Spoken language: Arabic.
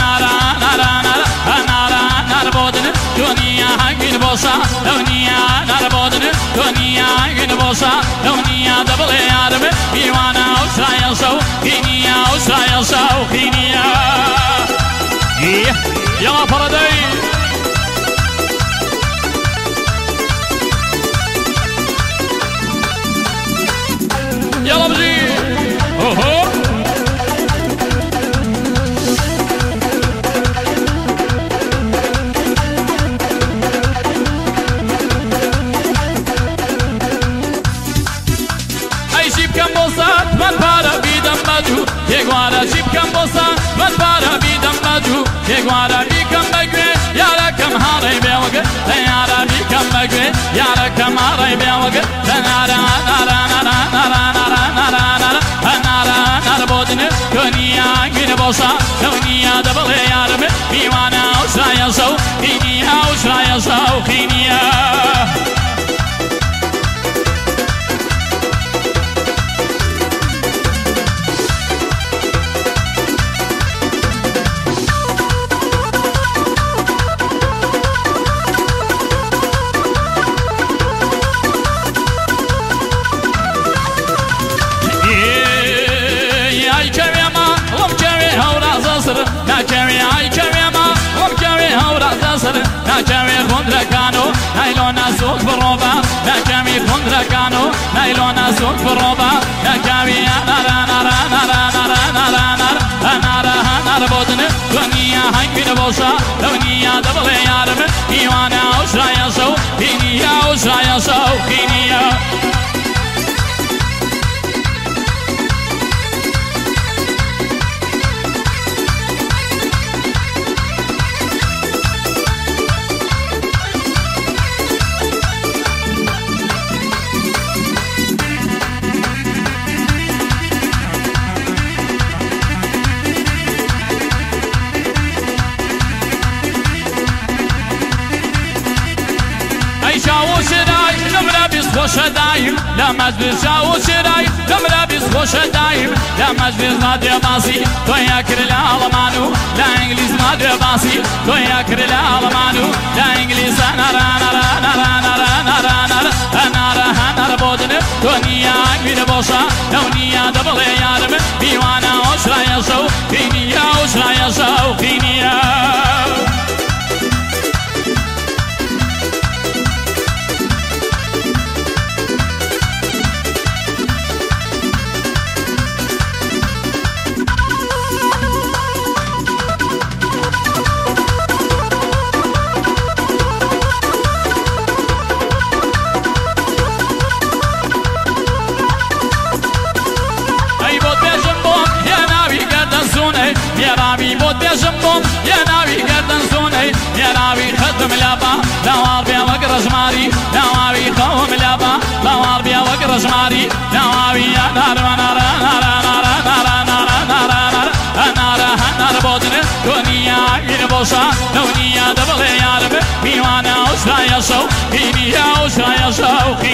nara nara nara nara nar dünya gül bolsa dünya nar bodun dünya gül bolsa dünya da bol yarbe divana usrayal so dünya usrayal so dünya Yeah, yala para. yara kamarai biyawaga tanara nara nara nara nara nara nara nara nara bodine dünya günü bosa نصر ناجمي كوندركانو نايلونا سوق بالروبة ناجمي كوندركانو نايلونا سوق بالروبة ناجمي أنا أنا أنا bodunu Dünya hangini bolsa Dünyada bile yarımı İvana Uzra'ya sov Dünya Uzra'ya sov Dünya خوش دايم لا مجلس شاو شراي لمرا بس خوش دايم لا مجلس ما دري باسي تو يا كرلا المانو لا انجليز ما دري باسي تو يا كرلا المانو لا انجليز أنا را را را را را را را را أنا را أنا بودن دنيا غير بوسا دنيا دبل يارم بيوانا وشرا يسو كينيا وشرا بوم یه ناوی گردن سونه یه ناوی ختم لبا دوار بیا وقت رزماری نواوی قوم لبا دوار بیا وقت رزماری نواوی یا نار نار نار نار نار نار نار نار نار بودن دنیا این بوسا دنیا دبل یارم میوانا اوشا یسو خینیا اوشا یسو خینیا